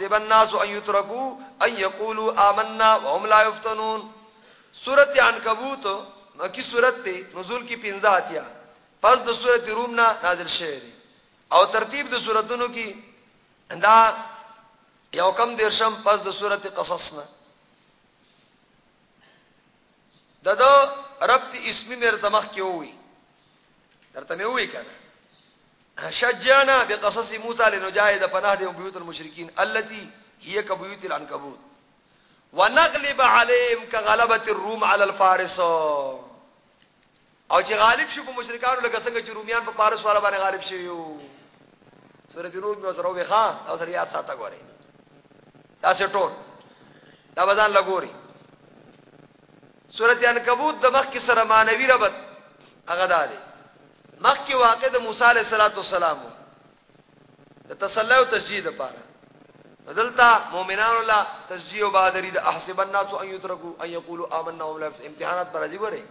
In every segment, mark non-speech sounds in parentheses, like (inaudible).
سب الناس ان يتركوا ان يقولوا آمنا وهم لا يفتنون سورت عنکبوت مکی سورت ته نزول کی پنځه اتیا پس د سورت روم نه نازل شوه او ترتیب د سوراتونو کی دا یو کم دیرشم، پس د سورت قصص نه. ددو ربط اسمی مر تمخ کی وی درته مې وی کنه شجعنا بقصص موسی لنجاهد فنهد بيوت المشركين التي هي كبيوت العنكبوت. ونغلب عليهم كغلبة الروم على الفارس. او چې غالب شو په مشرکانو، لکه څنګه چې رومیان په فارس والا باندې غالب شي یو سورۃ روم نو سره وې خان او سره یاد ساته غوري تاسو ټول؟ دا بدن لګوري سورۃ عنکبوت د مخ کې سره مانوي ربط هغه ده مخ کې واقع د موسی علیه السلام د تسلی او تسجید لپاره. دلتا مؤمنان الله تسجیه او بادری د احسب الناس ان يتركوا ان يقولوا آمنا وهم امتحانات پر راځي ګوره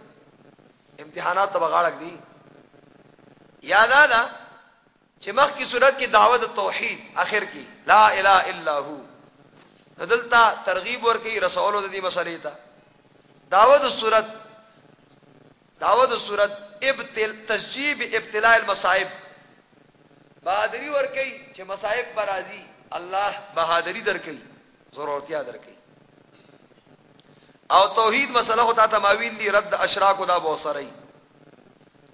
امتحانات ته بغاړک دي یاد ادا چې مخ کی صورت کې دعوت توحید، اخر کې لا اله الا هو. دلتا ترغیب ورکې رسول د دې مسلې ته. دعوت صورت دعوت صورت ابتل تسجیب ابتلاء المصائب. بہادری ورکې چې مصائب پر راځي الله بہادری درکې ضرورتیا درکې او توحید مسله خدا تماویل دی، رد اشراق دا بوسری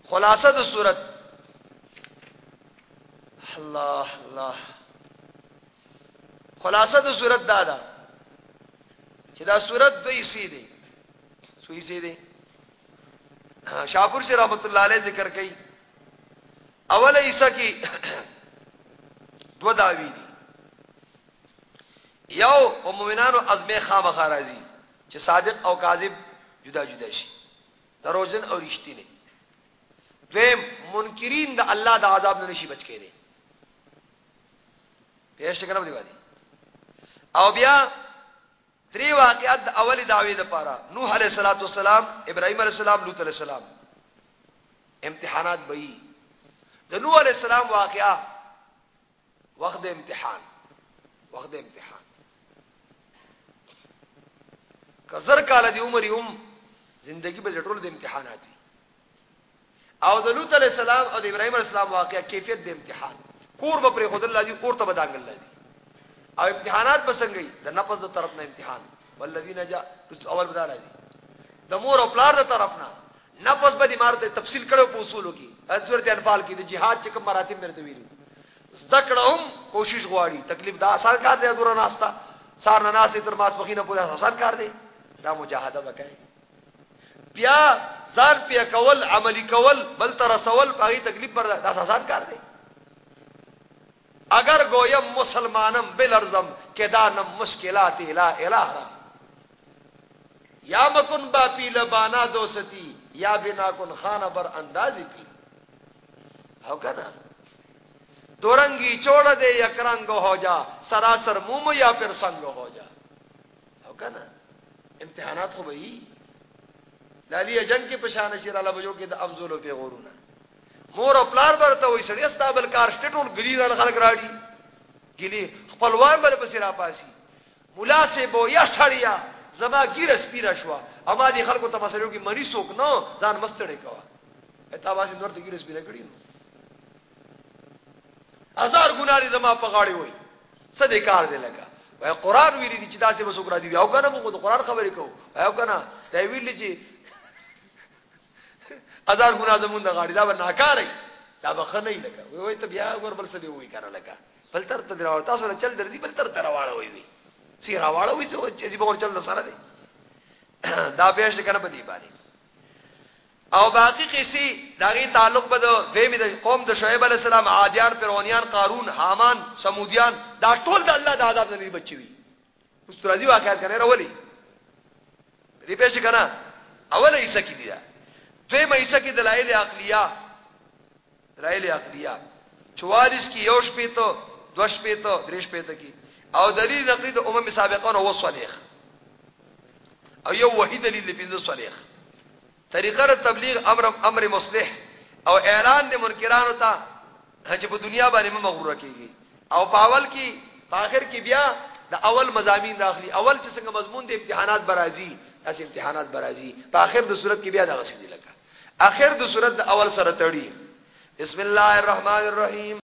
خلاصه د صورت. الله الله خلاصه د صورت دادا. چې دا صورت دوی سی دی سوی سی دی شاپور سے رحمت الله علیه ذکر کړي اول عیسی کی دو داوی دي یو او مومنانو ازمه خامخا راځي چې صادق او کاذب جدا جدا شي، دروژن او رښتینی دویم، منکرین د الله د عذاب نه نشي بچ کېږي پیش کړم دی وادي او بیا درې واقعات د اولی دعوی لپاره نوح علیه السلام ابراهیم علیه السلام، لوط علیه السلام. امتحانات به د نوح علیه السلام واقعا وخت امتحان وخت امتحان. کزر کال دی عمر هم زندگی به ټول د امتحانات وي. او د لوط علی السلام او د ابراهیم علی السلام واقعیا کیفیت د امتحان. کور به پر خود الله دی کور ته بدانګل لذي او امتحانات بسنګي د نفس د طرف نه امتحان. والذین جاء اول بدار راځي. د مور او پلار د طرف نه. نفس به دمار ته تفصیل کړو په اصولو کې. سورۃ انفال کې د جهاد چې کوم مراتب مرته ویلو زدکړه کوشش غواړي. تکلیف دا آسان کار دی دورا ناستا سار نه ناسې تر ماس بخینه پورې آسان کار دی. دا مجاهده وکړي بیا ځان پیا کول عملی کول، بل تر رسول پای تکلیف پر دا آسان کار دی. اگر گویم مسلمانم بلرزم کدانم مشکلات لا الہ یا مکن با پی لبانا دوستی، یا بنا کن خانہ بر اندازی پی. ہو کنا دورنگی چوڑ دے یک رنگ ہو جا، سراسر موم یا پھر سنگ ہو جا. ہو کنا امتحانات خو بھئی لالی جنگ کې پشان شي را لبجو کې د افضل په مور او پلار برته وې سړی استابل کار شټول ګلی را خلک راړي ګلی خپلوان بل پسې را پاسي مناسب یا سړیا زما ګیر سپیرا شو اما دي خلکو ته مسلو کې مریض وک نو ځان مستړی کوا اته واسي نور ته ګیر سپیرا کړی نو. هزار ګناري زما په غاړي وای څه دې کار دی لکه؟ وای قران ویلي دي چې تاسو به سوکرا دي او کنه موږ قران خبرې کوو؟ او کنه دا ویلي چې هزار ګنا زمونږ غاړي دا به ناکاري دا به خنۍ لکه. وای وای ته بیا ور بل څه دی وای کنه لکه. بل تر ته راو تاسو نه چل درځي بل تر تر واړه وای وي سی راواړه وي چې به چل سره دی. (clears throat) دا پیش کنه په دی باندې. او باقی قصې داغي تعلق به د دیمه د قوم د شعیب علی السلام عادیان فرعونیان قارون حامان سمودیان. دا ټول د الله د عذاب نه بچي وي. مسترازی واقعات کنه راولي دې پېښ کنه اوله ایسه کې دي دوی مېسه کې دلایل عقلیه. دلایل عقلیه. 44 کې یو شپې ته دوه شپې ته درې شپې ته کې. او دلیل نقلی د امم سابقان او صالح. او یو وحید دلیل لپاره صالح. طریقه تبلیغ امر امر مصلح او اعلان د منکرانو ته چې په دنیا باندې مغرور کیږي. او پاول کې اخر کې بیا د اول مزامین داخلي اول چې څنګه مضمون د امتحانات برازي اس امتحانات برازي. په اخر د صورت کې بیا د غسیدي لګا اخر د صورت د اول سره تړي بسم الله الرحمن الرحیم۔